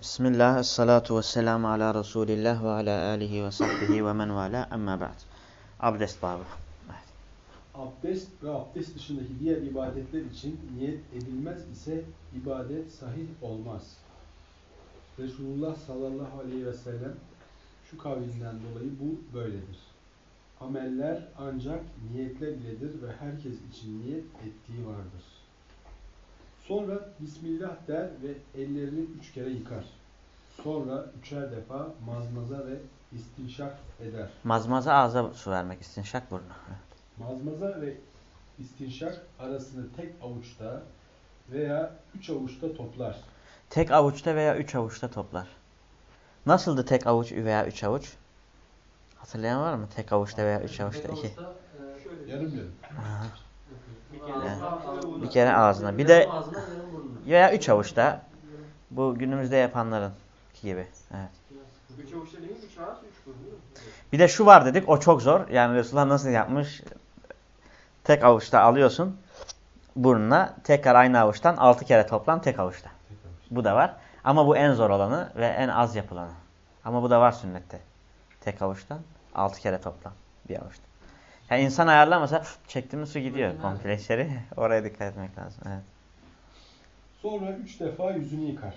Bismillah, salatu ve selamu ala Resulillah ve ala alihi ve sahbihi ve men vala amma ba'd. Abdest babı. Abdest ve abdest dışındaki diğer ibadetler için niyet edilmez ise ibadet sahih olmaz. Resulullah sallallahu aleyhi ve sellem şu kavlinden dolayı bu böyledir. Ameller ancak niyetler iledir ve herkes için niyet ettiği vardır. Sonra Bismillah der ve ellerini üç kere yıkar. Sonra üçer defa mazmaza ve istinşak eder. Mazmaza ağza su vermek, istinşak burnu. Mazmaza ve istinşak arasını tek avuçta veya üç avuçta toplar. Tek avuçta veya üç avuçta toplar. Nasıldı tek avuç veya üç avuç? Hatırlayan var mı? Tek avuçta veya üç avuçta iki. Yarım yarım. Aha. Bir kere Yani Bir kere ağzına. Bir de veya üç avuçta. Bu günümüzde yapanların gibi. Evet. Bir de şu var dedik o çok zor. Yani Resulullah nasıl yapmış? Tek avuçta alıyorsun burnuna. Tekrar aynı avuçtan altı kere toplam tek avuçta. Bu da var. Ama bu en zor olanı ve en az yapılanı. Ama bu da var sünnette. Tek avuçtan altı kere toplam bir avuçta. Yani insan ayarlamasa çektiğimiz su gidiyor komple içeri. Oraya dikkat etmek lazım. Evet. Sonra üç defa yüzünü yıkar.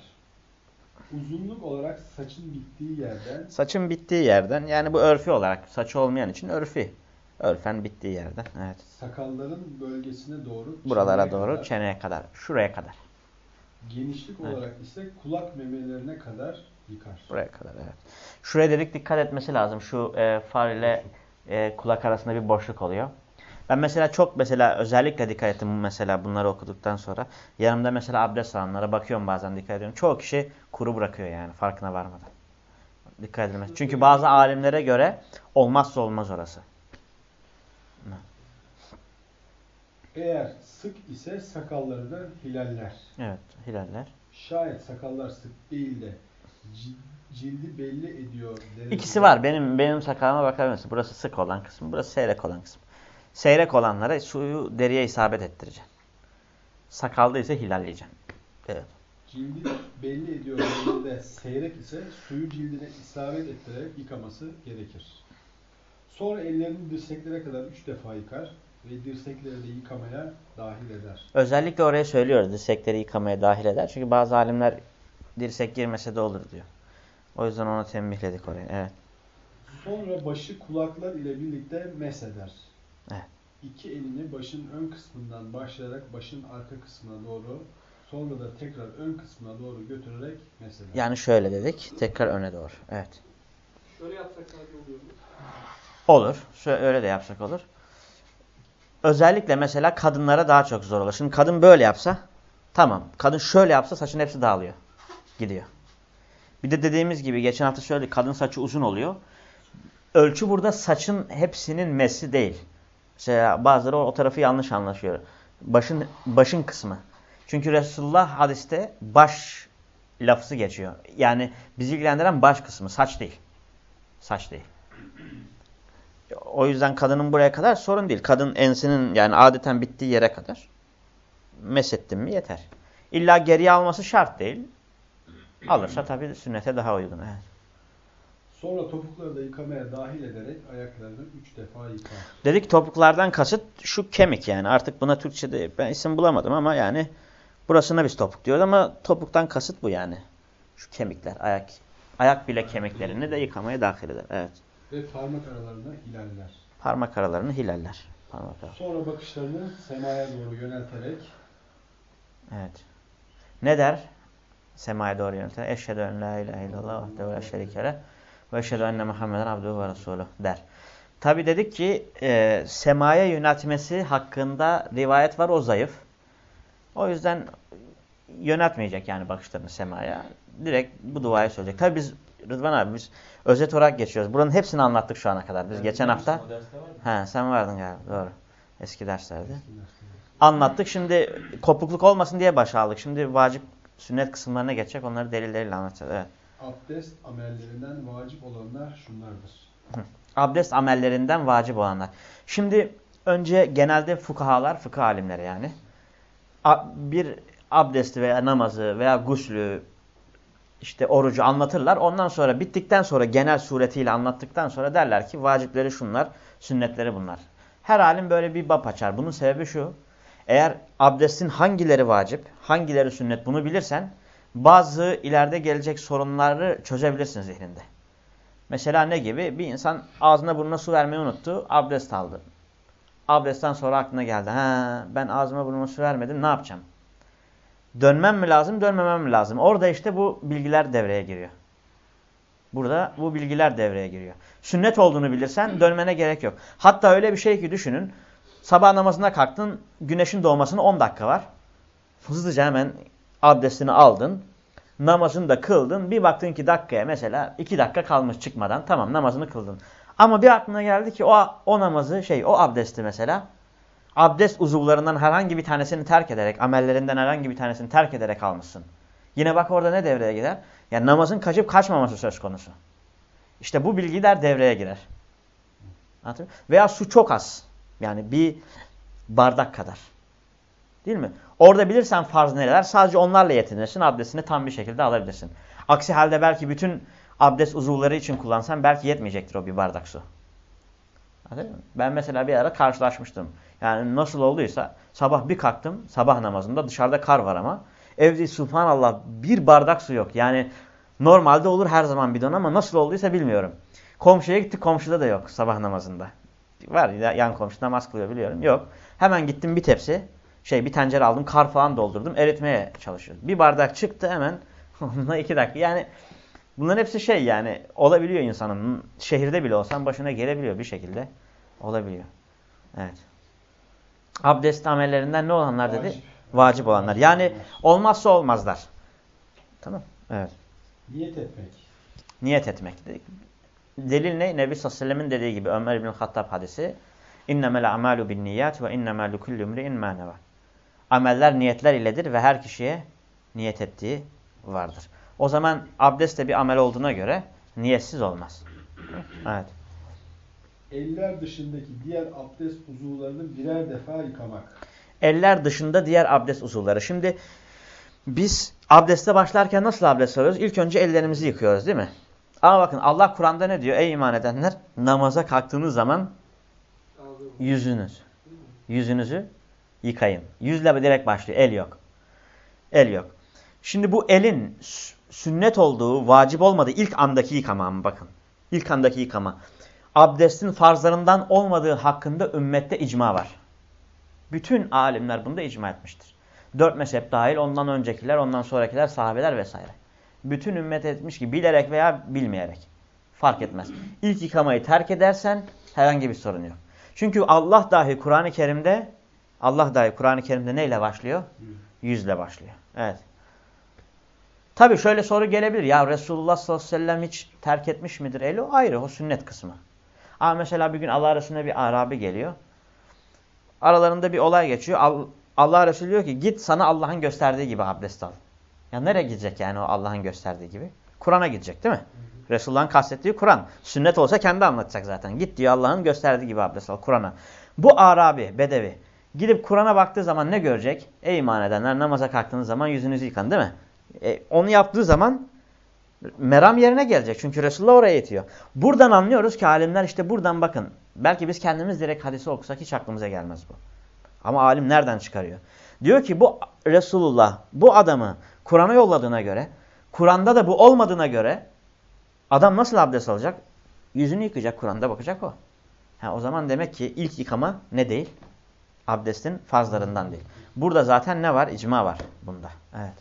Uzunluk olarak saçın bittiği yerden Saçın bittiği yerden yani bu örfi olarak saçı olmayan için örfi. Örfen bittiği yerden. Evet. sakalların bölgesine doğru Buralara doğru kadar, çeneye kadar. Şuraya kadar. genişlik Evet. olarak ise kulak memelerine kadar yıkar. Buraya kadar evet. Şuraya dedik dikkat etmesi lazım. Şu e, far ile e, kulak arasında bir boşluk oluyor. Ben mesela çok mesela özellikle dikkat ettim mesela bunları okuduktan sonra. Yanımda mesela abdest alanlara bakıyorum bazen dikkat ediyorum. Çoğu kişi kuru bırakıyor yani farkına varmadan. Dikkat edilmez. Çünkü bazı alimlere göre olmazsa olmaz orası. Eğer sık ise sakallarını hilaller. Evet hilaller. Şayet sakallar sık değil de ci- cildi belli ediyor. derecede- İkisi var. Benim benim sakalıma bakabilirsin. Burası sık olan kısım, burası seyrek olan kısım. Seyrek olanlara suyu deriye isabet ettireceksin. Sakalda ise hilalleyeceksin. Evet. Cildi belli ediyor derecede seyrek ise suyu cildine isabet ettirerek yıkaması gerekir. Sonra ellerini dirseklere kadar üç defa yıkar ve dirsekleri de yıkamaya dahil eder. Özellikle oraya söylüyoruz. Dirsekleri yıkamaya dahil eder. Çünkü bazı alimler dirsek girmese de olur diyor. O yüzden onu tembihledik oraya. Evet. Sonra başı kulaklar ile birlikte mesheder. Evet. İki elini başın ön kısmından başlayarak başın arka kısmına doğru sonra da tekrar ön kısmına doğru götürerek mesheder. Yani şöyle dedik. Tekrar öne doğru. Evet. Şöyle yapsak sadece oluyor mu? Olur. Şöyle öyle de yapsak olur. Özellikle mesela kadınlara daha çok zor olur. Şimdi kadın böyle yapsa tamam. Kadın şöyle yapsa saçın hepsi dağılıyor. Gidiyor. Bir de dediğimiz gibi geçen hafta söyledik. Kadın saçı uzun oluyor. Ölçü burada saçın hepsinin mesi değil. Mesela bazıları o, tarafı yanlış anlaşıyor. Başın başın kısmı. Çünkü Resulullah hadiste baş lafzı geçiyor. Yani bizi ilgilendiren baş kısmı. Saç değil. Saç değil. O yüzden kadının buraya kadar sorun değil. Kadın ensinin yani adeten bittiği yere kadar mesettin mi yeter. İlla geriye alması şart değil. Alırsa tabii sünnete daha uygun. Evet. Sonra topukları da yıkamaya dahil ederek ayaklarını üç defa yıkar. Dedik topuklardan kasıt şu kemik yani. Artık buna Türkçe'de ben isim bulamadım ama yani burasına biz topuk diyoruz ama topuktan kasıt bu yani. Şu kemikler, ayak ayak bile kemiklerini de yıkamaya dahil eder. Evet. Ve parmak aralarına hilaller. Parmak aralarını hilaller. Parmak araları. Sonra bakışlarını semaya doğru yönelterek Evet. Ne der? Semaya doğru yönelten. Eşhedü en la ilahe illallah vahdehu la şerike leh ve eşhedü enne Muhammeden abduhu ve resulüh der. Tabi dedik ki e, semaya yöneltmesi hakkında rivayet var o zayıf. O yüzden yöneltmeyecek yani bakışlarını semaya. Direkt bu duayı söyleyecek. Tabi biz Rıdvan abi biz özet olarak geçiyoruz. Buranın hepsini anlattık şu ana kadar. Biz geçen hafta. He, sen vardın galiba doğru. Eski derslerde. Anlattık. Şimdi kopukluk olmasın diye başa aldık. Şimdi vacip sünnet kısımlarına geçecek. Onları delilleriyle anlatacağız. Evet. abdest amellerinden vacip olanlar şunlardır. Abdest amellerinden vacip olanlar. Şimdi önce genelde fukahalar, fıkıh alimleri yani. Bir abdesti veya namazı veya guslü işte orucu anlatırlar. Ondan sonra bittikten sonra genel suretiyle anlattıktan sonra derler ki vacipleri şunlar, sünnetleri bunlar. Her alim böyle bir bab açar. Bunun sebebi şu. Eğer abdestin hangileri vacip, hangileri sünnet bunu bilirsen bazı ileride gelecek sorunları çözebilirsin zihninde. Mesela ne gibi? Bir insan ağzına burnuna su vermeyi unuttu, abdest aldı. Abdestten sonra aklına geldi. Ha, ben ağzıma burnuma su vermedim, ne yapacağım? Dönmem mi lazım, dönmemem mi lazım? Orada işte bu bilgiler devreye giriyor. Burada bu bilgiler devreye giriyor. Sünnet olduğunu bilirsen dönmene gerek yok. Hatta öyle bir şey ki düşünün. Sabah namazına kalktın, güneşin doğmasına 10 dakika var. Hızlıca hemen abdestini aldın. Namazını da kıldın. Bir baktın ki dakikaya mesela 2 dakika kalmış çıkmadan. Tamam namazını kıldın. Ama bir aklına geldi ki o, o namazı şey o abdesti mesela abdest uzuvlarından herhangi bir tanesini terk ederek, amellerinden herhangi bir tanesini terk ederek almışsın. Yine bak orada ne devreye girer? Yani namazın kaçıp kaçmaması söz konusu. İşte bu bilgiler devreye girer. Anladın Veya su çok az. Yani bir bardak kadar. Değil mi? Orada bilirsen farz nereler sadece onlarla yetinirsin. Abdestini tam bir şekilde alabilirsin. Aksi halde belki bütün abdest uzuvları için kullansan belki yetmeyecektir o bir bardak su. Ben mesela bir ara karşılaşmıştım. Yani nasıl olduysa sabah bir kalktım sabah namazında dışarıda kar var ama evde subhanallah bir bardak su yok. Yani normalde olur her zaman bidon ama nasıl olduysa bilmiyorum. Komşuya gittik komşuda da yok sabah namazında. Var yan komşu namaz kılıyor biliyorum. Yok. Hemen gittim bir tepsi şey bir tencere aldım kar falan doldurdum eritmeye çalışıyorum. Bir bardak çıktı hemen onunla iki dakika. Yani bunların hepsi şey yani olabiliyor insanın. Şehirde bile olsan başına gelebiliyor bir şekilde. Olabiliyor. Evet. Abdest amellerinden ne olanlar dedi? Vacip, Vacip olanlar. Yani olmazsa olmazlar. Tamam. Evet. Niyet etmek. Niyet etmek. Delil ne? Nebi sallallahu aleyhi ve sellem'in dediği gibi Ömer bin Hattab hadisi. İnnemel a'malu bin niyat ve innemel kullu imri'in ma. Ameller niyetler iledir ve her kişiye niyet ettiği vardır. O zaman abdest de bir amel olduğuna göre niyetsiz olmaz. Evet. Eller dışındaki diğer abdest uzuvlarını birer defa yıkamak. Eller dışında diğer abdest uzuvları. Şimdi biz abdeste başlarken nasıl abdest alıyoruz? İlk önce ellerimizi yıkıyoruz değil mi? Ama bakın Allah Kur'an'da ne diyor? Ey iman edenler namaza kalktığınız zaman yüzünüz. Yüzünüzü yıkayın. Yüzle direkt başlıyor. El yok. El yok. Şimdi bu elin sünnet olduğu, vacip olmadığı ilk andaki yıkama mı bakın. İlk andaki yıkama. Abdestin farzlarından olmadığı hakkında ümmette icma var. Bütün alimler bunda icma etmiştir. Dört mezhep dahil ondan öncekiler, ondan sonrakiler, sahabeler vesaire. Bütün ümmet etmiş ki bilerek veya bilmeyerek. Fark etmez. İlk yıkamayı terk edersen herhangi bir sorun yok. Çünkü Allah dahi Kur'an-ı Kerim'de Allah dahi Kur'an-ı Kerim'de neyle başlıyor? Yüzle başlıyor. Evet. Tabi şöyle soru gelebilir. Ya Resulullah sallallahu aleyhi ve sellem hiç terk etmiş midir eli? O ayrı. O sünnet kısmı. Ama mesela bir gün Allah arasında bir Arabi geliyor. Aralarında bir olay geçiyor. Allah Resulü diyor ki git sana Allah'ın gösterdiği gibi abdest al. Ya nereye gidecek yani o Allah'ın gösterdiği gibi? Kur'an'a gidecek değil mi? Resulullah'ın kastettiği Kur'an. Sünnet olsa kendi anlatacak zaten. Git diyor Allah'ın gösterdiği gibi abdest al Kur'an'a. Bu Arabi, Bedevi gidip Kur'an'a baktığı zaman ne görecek? Ey iman edenler namaza kalktığınız zaman yüzünüzü yıkan değil mi? E, onu yaptığı zaman meram yerine gelecek. Çünkü Resulullah oraya yetiyor. Buradan anlıyoruz ki alimler işte buradan bakın. Belki biz kendimiz direkt hadisi okusak hiç aklımıza gelmez bu. Ama alim nereden çıkarıyor? Diyor ki bu Resulullah bu adamı Kur'an'a yolladığına göre, Kur'an'da da bu olmadığına göre adam nasıl abdest alacak? Yüzünü yıkayacak Kur'an'da bakacak o. Ha, o zaman demek ki ilk yıkama ne değil? Abdestin fazlarından değil. Burada zaten ne var? İcma var bunda. Evet.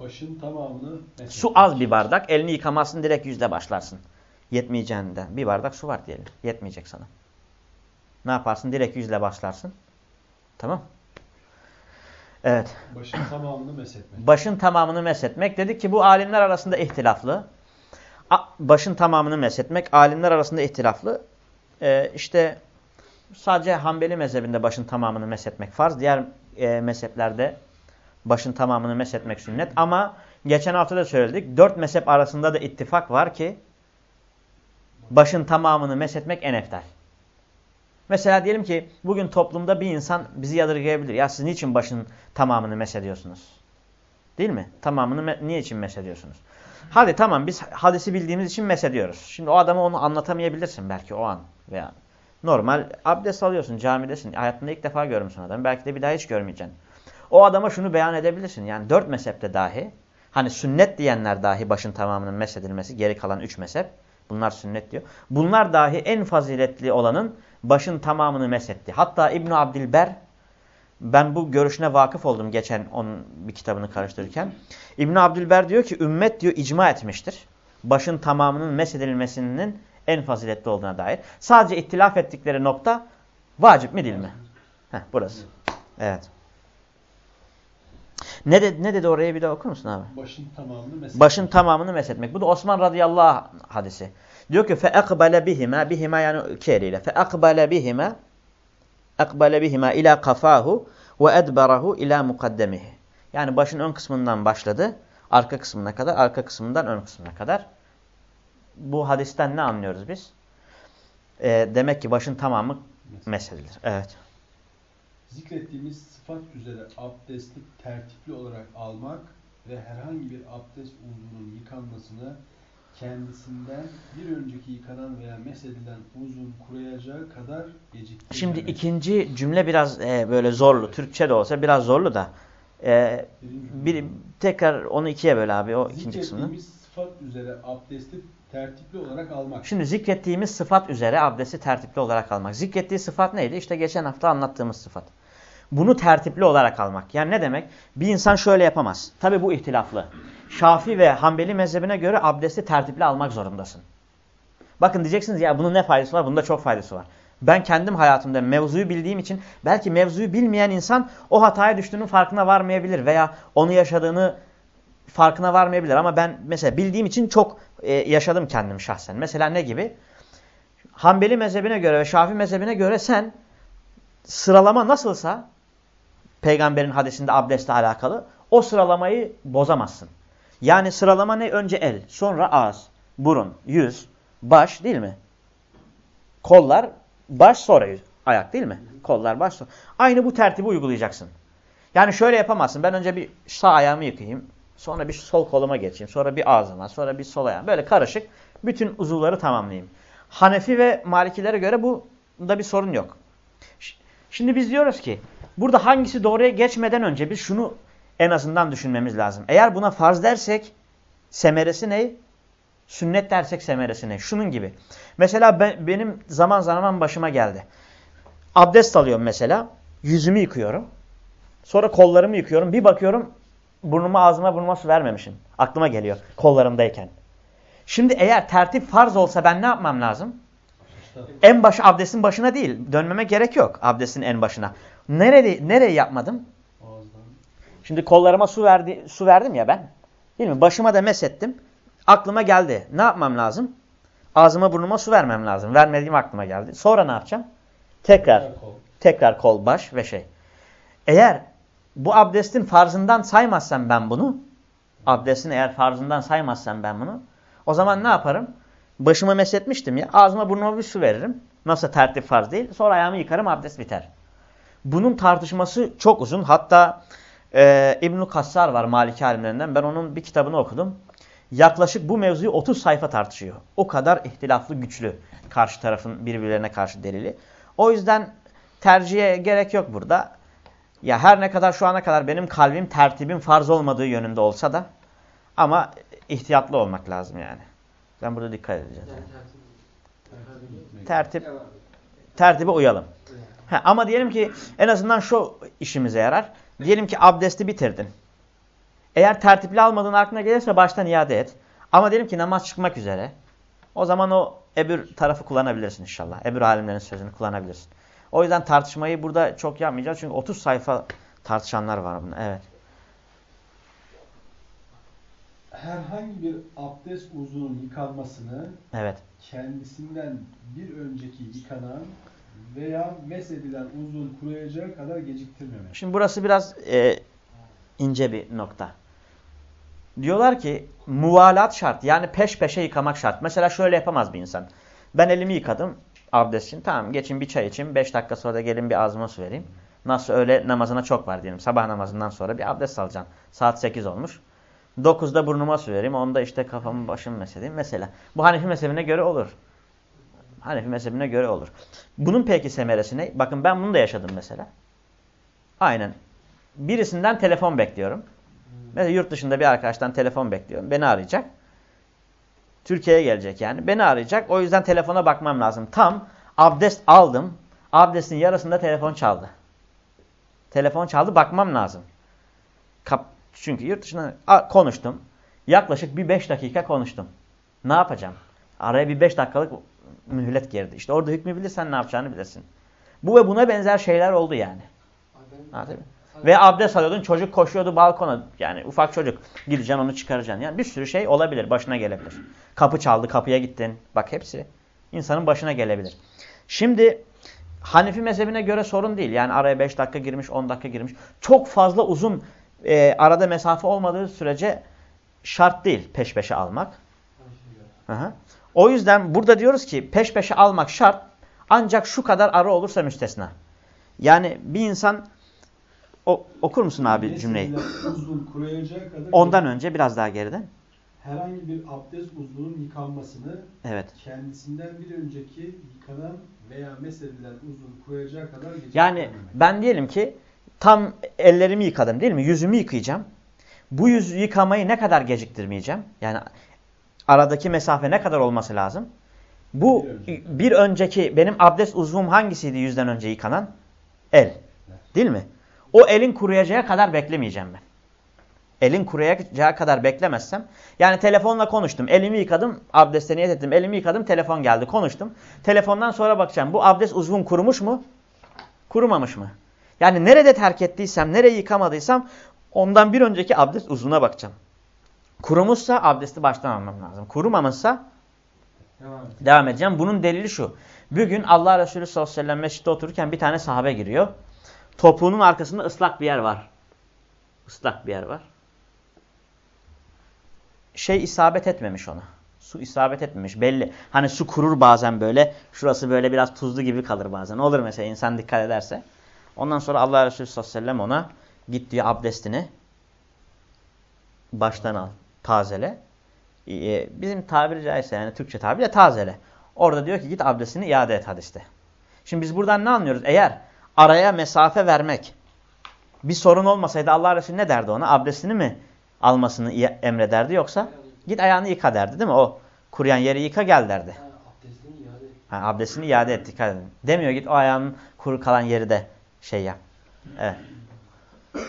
Başın tamamını... Su az bir bardak. Elini yıkamazsın direkt yüzde başlarsın. Yetmeyeceğinden. Bir bardak su var diyelim. Yetmeyecek sana. Ne yaparsın? Direkt yüzle başlarsın. Tamam. Evet. Başın tamamını meshetmek. Başın tamamını meshetmek. Dedik ki bu alimler arasında ihtilaflı. Başın tamamını meshetmek alimler arasında ihtilaflı. Ee, işte sadece Hanbeli mezhebinde başın tamamını meshetmek farz. Diğer e, mezheplerde başın tamamını meshetmek sünnet. Ama geçen hafta da söyledik. Dört mezhep arasında da ittifak var ki başın tamamını meshetmek en eftal. Mesela diyelim ki bugün toplumda bir insan bizi yadırgayabilir. Ya siz niçin başın tamamını mesediyorsunuz? Değil mi? Tamamını niye için mesediyorsunuz? Hadi tamam biz hadisi bildiğimiz için mesediyoruz. Şimdi o adama onu anlatamayabilirsin belki o an. Veya normal abdest alıyorsun camidesin. Hayatında ilk defa görmüşsün adamı. Belki de bir daha hiç görmeyeceksin. O adama şunu beyan edebilirsin. Yani dört mezhepte dahi hani sünnet diyenler dahi başın tamamının mesedilmesi. Geri kalan üç mezhep. Bunlar sünnet diyor. Bunlar dahi en faziletli olanın başın tamamını mesetti. Hatta İbn Abdilber ben bu görüşüne vakıf oldum geçen onun bir kitabını karıştırırken. İbn Abdülber diyor ki ümmet diyor icma etmiştir. Başın tamamının mesedilmesinin en faziletli olduğuna dair. Sadece ihtilaf ettikleri nokta vacip mi değil mi? Heh, burası. Evet. Ne dedi, ne dedi oraya bir de okur musun abi? Başın tamamını mesela. Başın tamamını meshetmek. Bu da Osman radıyallahu anh hadisi. Diyor ki fe ekbale bihima bihima yani iki eliyle. Fe ekbale bihima ekbale bihima ila kafahu ve edbarahu ila mukaddemihi. Yani başın ön kısmından başladı. Arka kısmına kadar, arka kısmından ön kısmına kadar. Bu hadisten ne anlıyoruz biz? Ee, demek ki başın tamamı mesedilir. Evet. Zikrettiğimiz sıfat üzere abdesti tertipli olarak almak ve herhangi bir abdest uzvunun yıkanmasını kendisinden bir önceki yıkanan veya mesedilen uzun kuruyacağı kadar geciktirmemek. Şimdi ikinci cümle biraz e, böyle zorlu. Türkçe de olsa biraz zorlu da. E, bir, tekrar onu ikiye böl abi o ikinci kısmını. Sıfat üzere abdesti tertipli olarak almak. Şimdi zikrettiğimiz sıfat üzere abdesti tertipli olarak almak. Zikrettiği sıfat neydi? İşte geçen hafta anlattığımız sıfat. Bunu tertipli olarak almak. Yani ne demek? Bir insan şöyle yapamaz. Tabi bu ihtilaflı. Şafi ve Hanbeli mezhebine göre abdesti tertipli almak zorundasın. Bakın diyeceksiniz ya bunun ne faydası var? Bunda çok faydası var. Ben kendim hayatımda mevzuyu bildiğim için belki mevzuyu bilmeyen insan o hataya düştüğünün farkına varmayabilir veya onu yaşadığını farkına varmayabilir. Ama ben mesela bildiğim için çok e, yaşadım kendim şahsen. Mesela ne gibi? Hanbeli mezhebine göre ve Şafi mezhebine göre sen sıralama nasılsa peygamberin hadisinde abdestle alakalı o sıralamayı bozamazsın. Yani sıralama ne? Önce el, sonra ağız, burun, yüz, baş değil mi? Kollar, baş sonra yüz. Ayak değil mi? Kollar, baş sonra. Aynı bu tertibi uygulayacaksın. Yani şöyle yapamazsın. Ben önce bir sağ ayağımı yıkayayım. Sonra bir sol koluma geçeyim. Sonra bir ağzıma. Sonra bir sol ayağıma. Böyle karışık. Bütün uzuvları tamamlayayım. Hanefi ve Malikilere göre bu da bir sorun yok. Şimdi biz diyoruz ki burada hangisi doğruya geçmeden önce biz şunu en azından düşünmemiz lazım. Eğer buna farz dersek semeresi ne? Sünnet dersek semeresi ne? Şunun gibi. Mesela ben, benim zaman zaman başıma geldi. Abdest alıyorum mesela. Yüzümü yıkıyorum. Sonra kollarımı yıkıyorum. Bir bakıyorum burnuma ağzıma burnuma su vermemişim. Aklıma geliyor kollarımdayken. Şimdi eğer tertip farz olsa ben ne yapmam lazım? En başı abdestin başına değil. Dönmeme gerek yok abdestin en başına. Nerede, nereye yapmadım? Ağızdan. Şimdi kollarıma su verdi, su verdim ya ben. Değil mi? Başıma da mesettim. Aklıma geldi. Ne yapmam lazım? Ağzıma burnuma su vermem lazım. Vermediğim aklıma geldi. Sonra ne yapacağım? Tekrar. Kol. Tekrar kol, baş ve şey. Eğer bu abdestin farzından saymazsam ben bunu, abdestin eğer farzından saymazsam ben bunu, o zaman ne yaparım? Başıma mesetmiştim ya, ağzıma burnuma bir su veririm. Nasıl tertip farz değil. Sonra ayağımı yıkarım, abdest biter. Bunun tartışması çok uzun. Hatta e, İbn-i Kassar var Maliki alimlerinden. Ben onun bir kitabını okudum. Yaklaşık bu mevzuyu 30 sayfa tartışıyor. O kadar ihtilaflı güçlü karşı tarafın birbirlerine karşı delili. O yüzden tercihe gerek yok burada. Ya her ne kadar şu ana kadar benim kalbim tertibin farz olmadığı yönünde olsa da ama ihtiyatlı olmak lazım yani. Ben burada dikkat edeceğim. Yani tertip. Tertip. Tertibe uyalım. Ha, ama diyelim ki en azından şu işimize yarar. Diyelim ki abdesti bitirdin. Eğer tertipli almadığın aklına gelirse baştan iade et. Ama diyelim ki namaz çıkmak üzere. O zaman o ebür tarafı kullanabilirsin inşallah. Ebür alimlerin sözünü kullanabilirsin. O yüzden tartışmayı burada çok yapmayacağız. Çünkü 30 sayfa tartışanlar var bunu. Evet. Herhangi bir abdest uzunun yıkanmasını Evet. kendisinden bir önceki yıkanan veya mesedilen uzun kuruyacağı kadar geciktirmemek. Şimdi burası biraz e, ince bir nokta. Diyorlar ki muvalat şart. Yani peş peşe yıkamak şart. Mesela şöyle yapamaz bir insan. Ben elimi yıkadım abdest için. Tamam geçin bir çay için. 5 dakika sonra da gelin bir ağzıma su vereyim. Nasıl öğle namazına çok var diyelim. Sabah namazından sonra bir abdest alacaksın. Saat 8 olmuş. 9'da burnuma su vereyim. 10'da işte kafamı başımı mesedeyim. Mesela. Bu Hanefi mezhebine göre olur. Hanefi mezhebine göre olur. Bunun peki semeresi ne? Bakın ben bunu da yaşadım mesela. Aynen. Birisinden telefon bekliyorum. Mesela yurt dışında bir arkadaştan telefon bekliyorum. Beni arayacak. Türkiye'ye gelecek yani. Beni arayacak. O yüzden telefona bakmam lazım. Tam abdest aldım. Abdestin yarısında telefon çaldı. Telefon çaldı bakmam lazım. Kap Çünkü yurt dışına konuştum. Yaklaşık bir 5 dakika konuştum. Ne yapacağım? Araya bir 5 dakikalık mühlet girdi. İşte orada hükmü bilirsen ne yapacağını bilirsin. Bu ve buna benzer şeyler oldu yani. Anladın mı? Ve abdest alıyordun çocuk koşuyordu balkona. Yani ufak çocuk. Gideceksin onu çıkaracaksın. Yani bir sürü şey olabilir. Başına gelebilir. Kapı çaldı kapıya gittin. Bak hepsi insanın başına gelebilir. Şimdi Hanefi mezhebine göre sorun değil. Yani araya 5 dakika girmiş 10 dakika girmiş. Çok fazla uzun e, arada mesafe olmadığı sürece şart değil peş peşe almak. Hı. O yüzden burada diyoruz ki peş peşe almak şart. Ancak şu kadar ara olursa müstesna. Yani bir insan o, okur musun abi cümleyi? Uzvun kuruyacağı kadar Ondan önce biraz daha geriden. herhangi bir abdest uzvunun yıkanmasını Evet. kendisinden bir önceki yıkanan veya mesedilen uzvun kuruyacağı kadar geciktirmemek. Yani ben diyelim ki tam ellerimi yıkadım değil mi? Yüzümü yıkayacağım. Bu yüzü yıkamayı ne kadar geciktirmeyeceğim? Yani aradaki mesafe ne kadar olması lazım? Bu Bir önceki. bir önceki benim abdest uzvum hangisiydi yüzden önce yıkanan? El. Değil mi? O elin kuruyacağı kadar beklemeyeceğim ben. Elin kuruyacağı kadar beklemezsem. Yani telefonla konuştum. Elimi yıkadım. Abdeste niyet ettim. Elimi yıkadım. Telefon geldi. Konuştum. Telefondan sonra bakacağım. Bu abdest uzvum kurumuş mu? Kurumamış mı? Yani nerede terk ettiysem, nereyi yıkamadıysam ondan bir önceki abdest uzvuna bakacağım. Kurumuşsa abdesti baştan almam lazım. Kurumamışsa Devam. Devam edeceğim. Bunun delili şu. Bir gün Allah Resulü sallallahu aleyhi ve sellem mescitte otururken bir tane sahabe giriyor. Topuğunun arkasında ıslak bir yer var. Islak bir yer var. Şey isabet etmemiş ona. Su isabet etmemiş belli. Hani su kurur bazen böyle. Şurası böyle biraz tuzlu gibi kalır bazen. Olur mesela insan dikkat ederse. Ondan sonra Allah Resulü sallallahu aleyhi ve sellem ona git diyor abdestini baştan al. Tazele. Ee, bizim tabiri caizse yani Türkçe tabiriyle tazele. Orada diyor ki git abdestini iade et hadiste. Şimdi biz buradan ne anlıyoruz? Eğer araya mesafe vermek bir sorun olmasaydı Allah Resulü ne derdi ona? Abdestini mi almasını emrederdi yoksa git ayağını yıka derdi değil mi? O kuruyan yeri yıka gel derdi. Ha, abdestini iade et. Dikkat edin. Demiyor git o ayağının kuru kalan yeri de şey yap. Evet.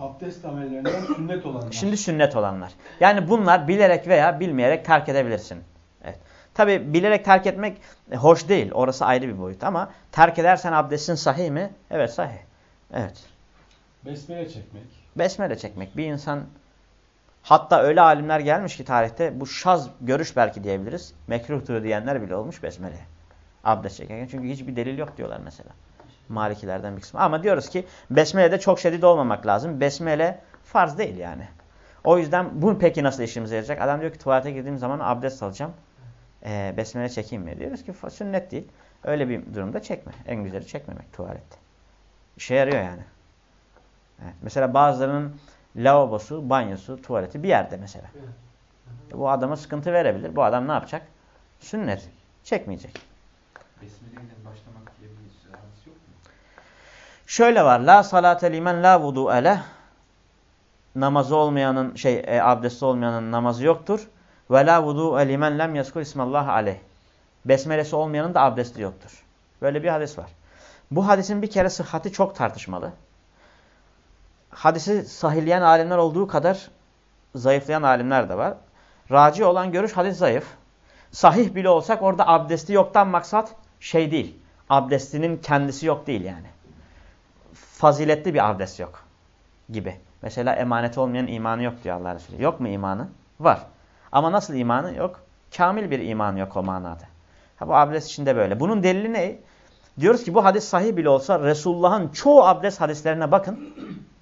Abdest amellerinden sünnet olanlar. Şimdi sünnet olanlar. Yani bunlar bilerek veya bilmeyerek terk edebilirsin. Tabi bilerek terk etmek e, hoş değil. Orası ayrı bir boyut ama terk edersen abdestin sahih mi? Evet sahih. Evet. Besmele çekmek. Besmele çekmek. Bir insan hatta öyle alimler gelmiş ki tarihte bu şaz görüş belki diyebiliriz. Mekruhtur diyenler bile olmuş besmele. Abdest çekerken. Çünkü hiçbir delil yok diyorlar mesela. Malikilerden bir kısmı. Ama diyoruz ki besmele'de çok şedid olmamak lazım. Besmele farz değil yani. O yüzden bu peki nasıl işimize yarayacak? Adam diyor ki tuvalete girdiğim zaman abdest alacağım. Ee, besmele çekeyim mi? Diyoruz ki sünnet değil. Öyle bir durumda çekme. En güzeli çekmemek tuvalette. İşe yarıyor yani. Evet. Mesela bazılarının lavabosu, banyosu, tuvaleti bir yerde mesela. Evet. Bu adama sıkıntı verebilir. Bu adam ne yapacak? Sünnet. Çekmeyecek. Besmeleyle başlamak diye bir hadis yok mu? Şöyle var. La salate limen la vudu ele. Namazı olmayanın şey e, abdesti olmayanın namazı yoktur. Ve la vudu limen lem yaskur ismallah aleyh. Besmelesi olmayanın da abdesti yoktur. Böyle bir hadis var. Bu hadisin bir kere sıhhati çok tartışmalı. Hadisi sahihleyen alimler olduğu kadar zayıflayan alimler de var. Raci olan görüş hadis zayıf. Sahih bile olsak orada abdesti yoktan maksat şey değil. Abdestinin kendisi yok değil yani. Faziletli bir abdest yok gibi. Mesela emaneti olmayan imanı yok diyor Allah Resulü. Yok mu imanı? Var. Ama nasıl imanı? Yok. Kamil bir iman yok o manada. Ha, bu abdest içinde böyle. Bunun delili ne? Diyoruz ki bu hadis sahih bile olsa Resulullah'ın çoğu abdest hadislerine bakın.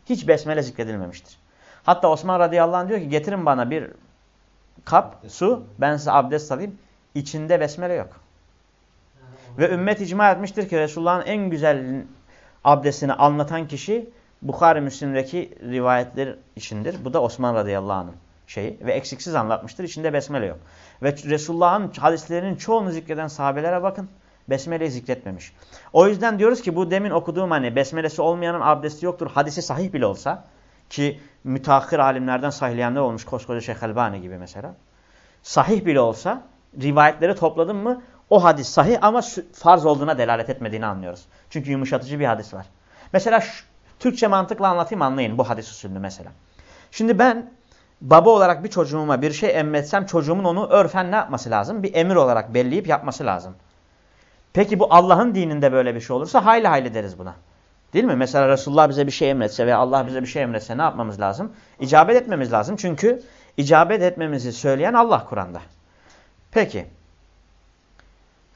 Hiç besmele zikredilmemiştir. Hatta Osman radıyallahu anh diyor ki getirin bana bir kap su ben size abdest alayım. İçinde besmele yok. Ve ümmet icma etmiştir ki Resulullah'ın en güzel abdestini anlatan kişi Bukhari Müslim'deki rivayetler içindir. Bu da Osman radıyallahu anh'ın şeyi ve eksiksiz anlatmıştır. İçinde besmele yok. Ve Resulullah'ın hadislerinin çoğunu zikreden sahabelere bakın. Besmele'yi zikretmemiş. O yüzden diyoruz ki bu demin okuduğum hani besmelesi olmayanın abdesti yoktur. Hadisi sahih bile olsa ki müteahhir alimlerden sahihleyenler olmuş koskoca Şeyh Elbani gibi mesela. Sahih bile olsa rivayetleri topladın mı o hadis sahih ama farz olduğuna delalet etmediğini anlıyoruz. Çünkü yumuşatıcı bir hadis var. Mesela şu, Türkçe mantıkla anlatayım anlayın bu hadis usulünü mesela. Şimdi ben baba olarak bir çocuğuma bir şey emmetsem çocuğumun onu örfen ne yapması lazım? Bir emir olarak belleyip yapması lazım. Peki bu Allah'ın dininde böyle bir şey olursa hayli hayli deriz buna. Değil mi? Mesela Resulullah bize bir şey emretse veya Allah bize bir şey emretse ne yapmamız lazım? İcabet etmemiz lazım. Çünkü icabet etmemizi söyleyen Allah Kur'an'da. Peki.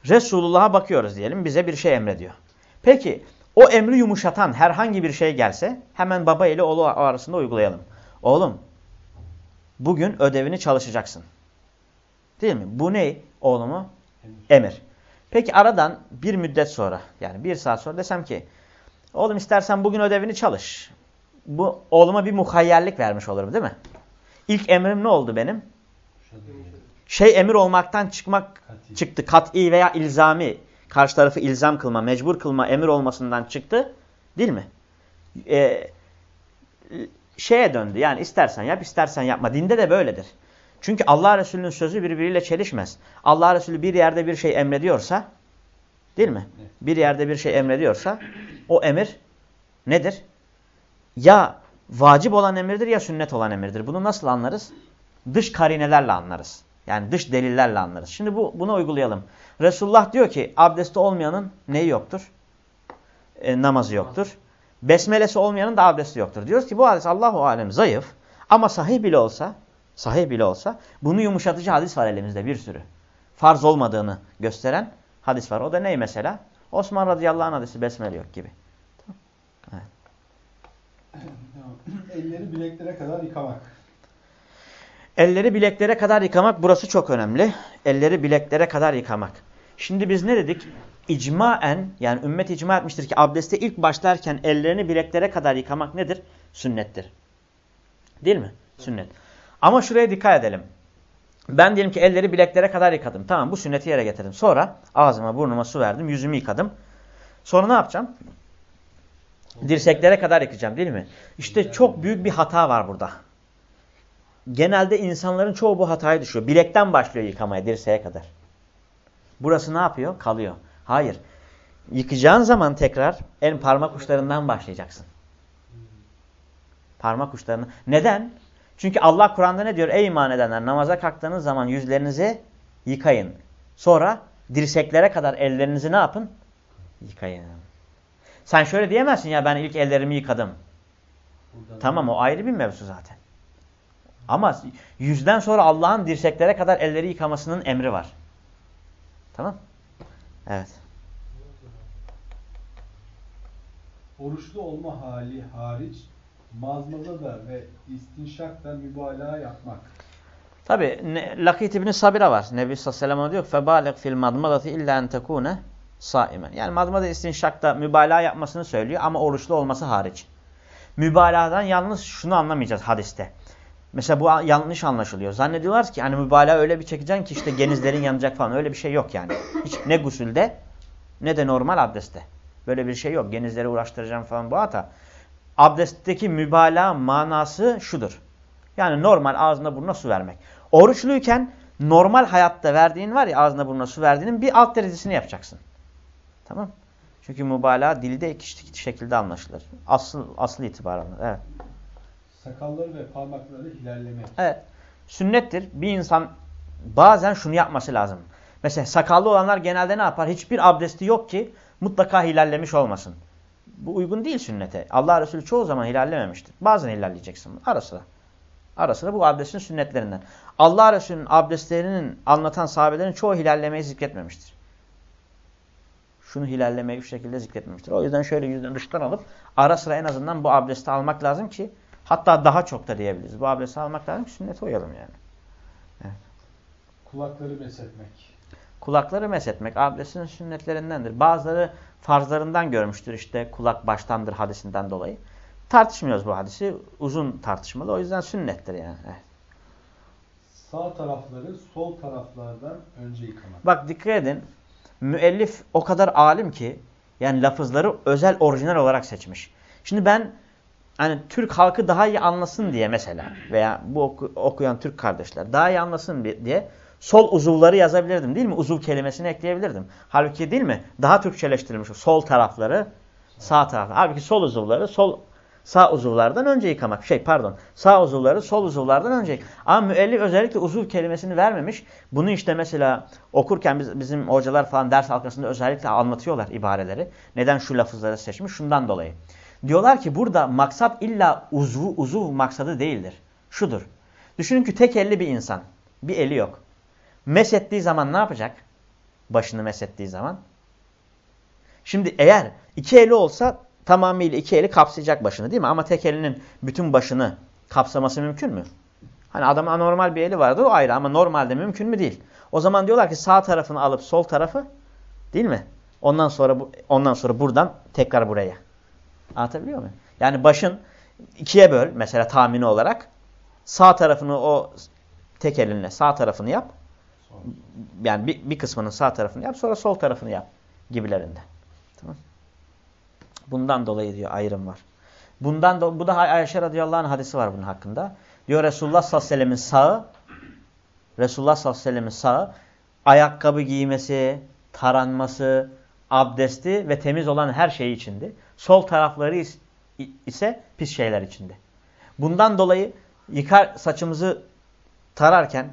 Resulullah'a bakıyoruz diyelim bize bir şey emrediyor. Peki o emri yumuşatan herhangi bir şey gelse hemen baba ile oğlu arasında uygulayalım. Oğlum bugün ödevini çalışacaksın. Değil mi? Bu ne oğlumu? Emir. Peki aradan bir müddet sonra yani bir saat sonra desem ki oğlum istersen bugün ödevini çalış. Bu oğluma bir muhayyerlik vermiş olurum değil mi? İlk emrim ne oldu benim? Şey emir olmaktan çıkmak Kati. çıktı. Kat'i veya ilzami. Karşı tarafı ilzam kılma, mecbur kılma emir olmasından çıktı. Değil mi? Ee, şeye döndü. Yani istersen yap, istersen yapma. Dinde de böyledir. Çünkü Allah Resulü'nün sözü birbiriyle çelişmez. Allah Resulü bir yerde bir şey emrediyorsa, değil mi? Bir yerde bir şey emrediyorsa, o emir nedir? Ya vacip olan emirdir ya sünnet olan emirdir. Bunu nasıl anlarız? Dış karinelerle anlarız. Yani dış delillerle anlarız. Şimdi bu bunu uygulayalım. Resulullah diyor ki abdesti olmayanın neyi yoktur? E, namazı yoktur. Besmelesi olmayanın da abdesti yoktur. Diyoruz ki bu hadis Allahu alem zayıf ama sahih bile olsa sahih bile olsa bunu yumuşatıcı hadis var elimizde bir sürü. Farz olmadığını gösteren hadis var. O da ney mesela? Osman radıyallahu anh hadisi besmele yok gibi. Elleri bileklere kadar yıkamak. Elleri bileklere kadar yıkamak burası çok önemli. Elleri bileklere kadar yıkamak. Şimdi biz ne dedik? İcmaen yani ümmet icma etmiştir ki abdeste ilk başlarken ellerini bileklere kadar yıkamak nedir? Sünnettir. Değil mi? Sünnet. Ama şuraya dikkat edelim. Ben diyelim ki elleri bileklere kadar yıkadım. Tamam bu sünneti yere getirdim. Sonra ağzıma burnuma su verdim. Yüzümü yıkadım. Sonra ne yapacağım? Dirseklere kadar yıkayacağım değil mi? İşte çok büyük bir hata var burada. Genelde insanların çoğu bu hataya düşüyor. Bilekten başlıyor yıkamaya dirseğe kadar. Burası ne yapıyor? Kalıyor. Hayır. Yıkayacağın zaman tekrar en parmak uçlarından başlayacaksın. Parmak uçlarını. Neden? Çünkü Allah Kur'an'da ne diyor? Ey iman edenler namaza kalktığınız zaman yüzlerinizi yıkayın. Sonra dirseklere kadar ellerinizi ne yapın? Yıkayın. Sen şöyle diyemezsin ya ben ilk ellerimi yıkadım. Buradan Tamam o ayrı bir mevzu zaten. Ama yüzden sonra Allah'ın dirseklere kadar elleri yıkamasının emri var. Tamam? Evet. Oruçlu olma hali hariç mazmaza da ve istinşak da mübalağa yapmak. Tabi Lakit İbni Sabir'e var. Nebi Sallallahu Aleyhi ve Sellem diyor Febalik fil madmadati illa en tekune saimen. Yani madmada istinşakta mübalağa yapmasını söylüyor ama oruçlu olması hariç. Mübalağadan yalnız şunu anlamayacağız hadiste. Mesela bu yanlış anlaşılıyor. Zannediyorlar ki hani mübalağa öyle bir çekeceksin ki işte genizlerin yanacak falan. Öyle bir şey yok yani. Hiç ne gusülde ne de normal abdestte. Böyle bir şey yok. Genizleri uğraştıracağım falan bu hata. Abdestteki mübalağa manası şudur. Yani normal ağzına burnuna su vermek. Oruçluyken normal hayatta verdiğin var ya ağzına burnuna su verdiğinin bir alt derecesini yapacaksın. Tamam. Çünkü mübalağa dilde iki şekilde anlaşılır. Asıl, asıl itibarında. Evet. Sakalları ve parmakları hilallemek. Evet. Sünnettir. Bir insan bazen şunu yapması lazım. Mesela sakallı olanlar genelde ne yapar? Hiçbir abdesti yok ki mutlaka hilallemiş olmasın. Bu uygun değil sünnete. Allah Resulü çoğu zaman hilallememiştir. Bazen hilalleyeceksin. Ara sıra. Bu abdestin sünnetlerinden. Allah Resulü'nün abdestlerinin anlatan sahabelerin çoğu hilallemeyi zikretmemiştir. Şunu hilallemeyi bu şekilde zikretmemiştir. O yüzden şöyle yüzden dıştan alıp ara sıra en azından bu abdesti almak lazım ki hatta daha çok da diyebiliriz. Bu abdesti almak lazım ki sünnete uyalım yani. Kulakları meshetmek. Kulakları meshetmek abdestin sünnetlerindendir. Bazıları farzlarından görmüştür işte kulak baştandır hadisinden dolayı. Tartışmıyoruz bu hadisi. Uzun tartışmalı. O yüzden sünnettir yani. Evet. Sağ tarafları sol taraflardan önce yıkamak. Bak dikkat edin. Müellif o kadar alim ki yani lafızları özel orijinal olarak seçmiş. Şimdi ben hani Türk halkı daha iyi anlasın diye mesela veya bu oku, okuyan Türk kardeşler daha iyi anlasın diye sol uzuvları yazabilirdim değil mi? Uzuv kelimesini ekleyebilirdim. Halbuki değil mi? Daha Türkçeleştirilmiş. Sol tarafları, sağ tarafları. Halbuki sol uzuvları sol sağ uzuvlardan önce yıkamak. Şey pardon. Sağ uzuvları sol uzuvlardan önce yıkamak. Ama müellif özellikle uzuv kelimesini vermemiş. Bunu işte mesela okurken biz, bizim hocalar falan ders halkasında özellikle anlatıyorlar ibareleri. Neden şu lafızları seçmiş? Şundan dolayı. Diyorlar ki burada maksat illa uzvu, uzuv maksadı değildir. Şudur. Düşünün ki tek elli bir insan. Bir eli yok. Mesettiği zaman ne yapacak? Başını mesettiği zaman. Şimdi eğer iki eli olsa tamamıyla iki eli kapsayacak başını değil mi? Ama tek elinin bütün başını kapsaması mümkün mü? Hani adamın anormal bir eli vardı o ayrı ama normalde mümkün mü değil. O zaman diyorlar ki sağ tarafını alıp sol tarafı değil mi? Ondan sonra bu, ondan sonra buradan tekrar buraya. Anlatabiliyor muyum? Yani başın ikiye böl mesela tahmini olarak. Sağ tarafını o tek elinle sağ tarafını yap. Yani bir, bir kısmının sağ tarafını yap sonra sol tarafını yap gibilerinde. Tamam. Bundan dolayı diyor ayrım var. Bundan da bu da Ayşe radıyallahu anh hadisi var bunun hakkında. Diyor Resulullah sallallahu aleyhi ve sellemin sağı Resulullah sallallahu aleyhi ve sellemin sağı ayakkabı giymesi, taranması, abdesti ve temiz olan her şey içindi. Sol tarafları ise pis şeyler içindi. Bundan dolayı yıkar saçımızı tararken